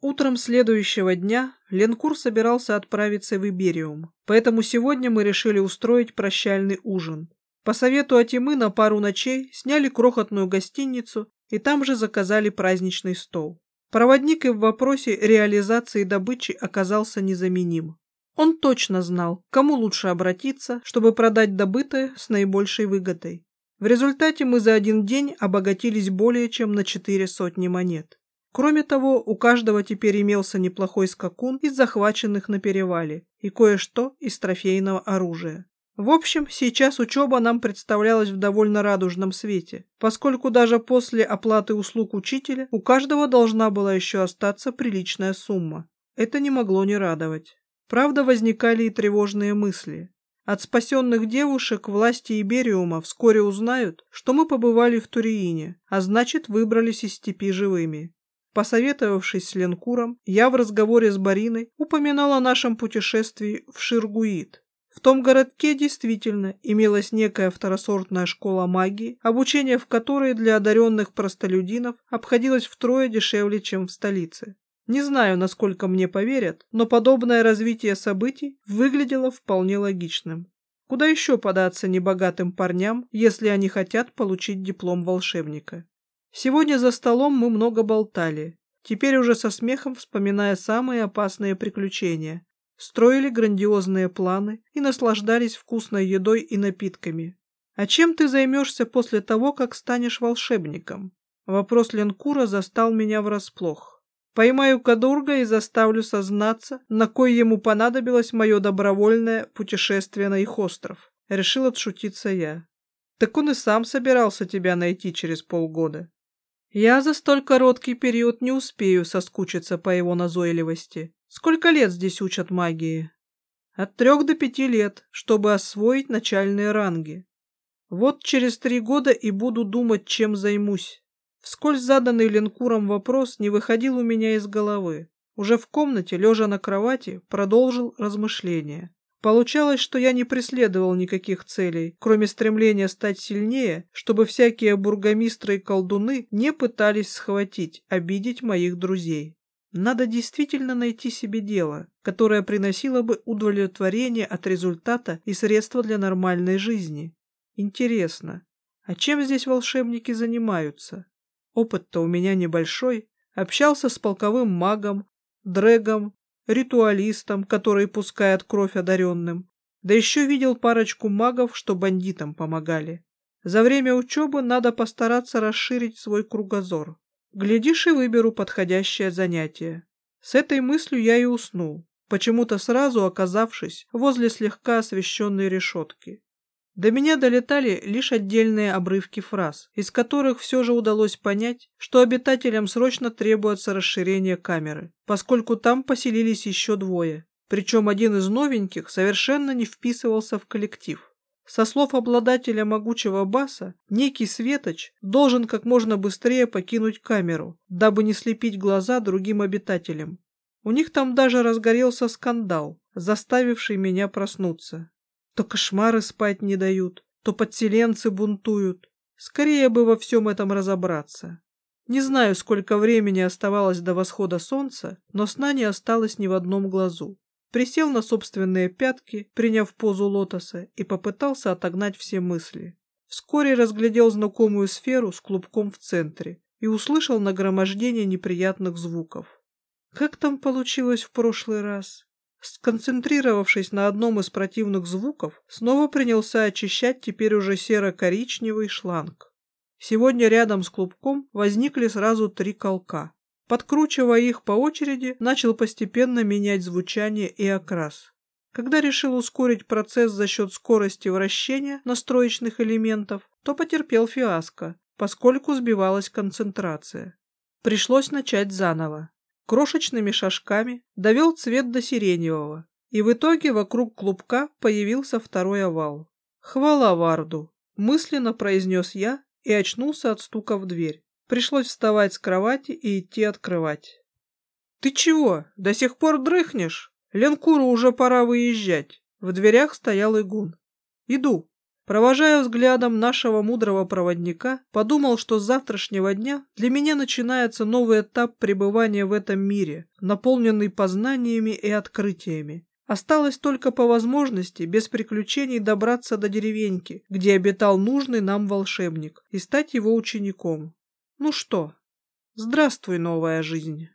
Утром следующего дня Ленкур собирался отправиться в Ибериум, поэтому сегодня мы решили устроить прощальный ужин. По совету Атимы на пару ночей сняли крохотную гостиницу и там же заказали праздничный стол. Проводник и в вопросе реализации добычи оказался незаменим. Он точно знал, кому лучше обратиться, чтобы продать добытое с наибольшей выгодой. В результате мы за один день обогатились более чем на четыре сотни монет. Кроме того, у каждого теперь имелся неплохой скакун из захваченных на перевале и кое-что из трофейного оружия. В общем, сейчас учеба нам представлялась в довольно радужном свете, поскольку даже после оплаты услуг учителя у каждого должна была еще остаться приличная сумма. Это не могло не радовать. Правда, возникали и тревожные мысли. От спасенных девушек власти Ибериума вскоре узнают, что мы побывали в Туриине, а значит, выбрались из степи живыми. Посоветовавшись с Ленкуром, я в разговоре с Бариной упоминал о нашем путешествии в Ширгуит. В том городке действительно имелась некая второсортная школа магии, обучение в которой для одаренных простолюдинов обходилось втрое дешевле, чем в столице. Не знаю, насколько мне поверят, но подобное развитие событий выглядело вполне логичным. Куда еще податься небогатым парням, если они хотят получить диплом волшебника? Сегодня за столом мы много болтали, теперь уже со смехом вспоминая самые опасные приключения, строили грандиозные планы и наслаждались вкусной едой и напитками. «А чем ты займешься после того, как станешь волшебником?» Вопрос Ленкура застал меня врасплох. Поймаю Кадурга и заставлю сознаться, на кой ему понадобилось мое добровольное путешествие на их остров. Решил отшутиться я. Так он и сам собирался тебя найти через полгода. Я за столь короткий период не успею соскучиться по его назойливости. Сколько лет здесь учат магии? От трех до пяти лет, чтобы освоить начальные ранги. Вот через три года и буду думать, чем займусь. Вскользь заданный Ленкуром вопрос не выходил у меня из головы. Уже в комнате, лежа на кровати, продолжил размышления. Получалось, что я не преследовал никаких целей, кроме стремления стать сильнее, чтобы всякие бургомистры и колдуны не пытались схватить, обидеть моих друзей. Надо действительно найти себе дело, которое приносило бы удовлетворение от результата и средства для нормальной жизни. Интересно, а чем здесь волшебники занимаются? Опыт-то у меня небольшой. Общался с полковым магом, дрэгом, ритуалистом, который пускает кровь одаренным. Да еще видел парочку магов, что бандитам помогали. За время учебы надо постараться расширить свой кругозор. Глядишь и выберу подходящее занятие. С этой мыслью я и уснул, почему-то сразу оказавшись возле слегка освещенной решетки. До меня долетали лишь отдельные обрывки фраз, из которых все же удалось понять, что обитателям срочно требуется расширение камеры, поскольку там поселились еще двое, причем один из новеньких совершенно не вписывался в коллектив. Со слов обладателя могучего баса, некий Светоч должен как можно быстрее покинуть камеру, дабы не слепить глаза другим обитателям. У них там даже разгорелся скандал, заставивший меня проснуться. То кошмары спать не дают, то подселенцы бунтуют. Скорее бы во всем этом разобраться. Не знаю, сколько времени оставалось до восхода солнца, но сна не осталось ни в одном глазу присел на собственные пятки, приняв позу лотоса, и попытался отогнать все мысли. Вскоре разглядел знакомую сферу с клубком в центре и услышал нагромождение неприятных звуков. Как там получилось в прошлый раз? Сконцентрировавшись на одном из противных звуков, снова принялся очищать теперь уже серо-коричневый шланг. Сегодня рядом с клубком возникли сразу три колка. Подкручивая их по очереди, начал постепенно менять звучание и окрас. Когда решил ускорить процесс за счет скорости вращения настроечных элементов, то потерпел фиаско, поскольку сбивалась концентрация. Пришлось начать заново. Крошечными шажками довел цвет до сиреневого, и в итоге вокруг клубка появился второй овал. «Хвала Варду!» – мысленно произнес я и очнулся от стука в дверь. Пришлось вставать с кровати и идти открывать. «Ты чего, до сих пор дрыхнешь? Ленкуру уже пора выезжать». В дверях стоял Игун. «Иду». Провожая взглядом нашего мудрого проводника, подумал, что с завтрашнего дня для меня начинается новый этап пребывания в этом мире, наполненный познаниями и открытиями. Осталось только по возможности, без приключений, добраться до деревеньки, где обитал нужный нам волшебник, и стать его учеником. Ну что, здравствуй, новая жизнь.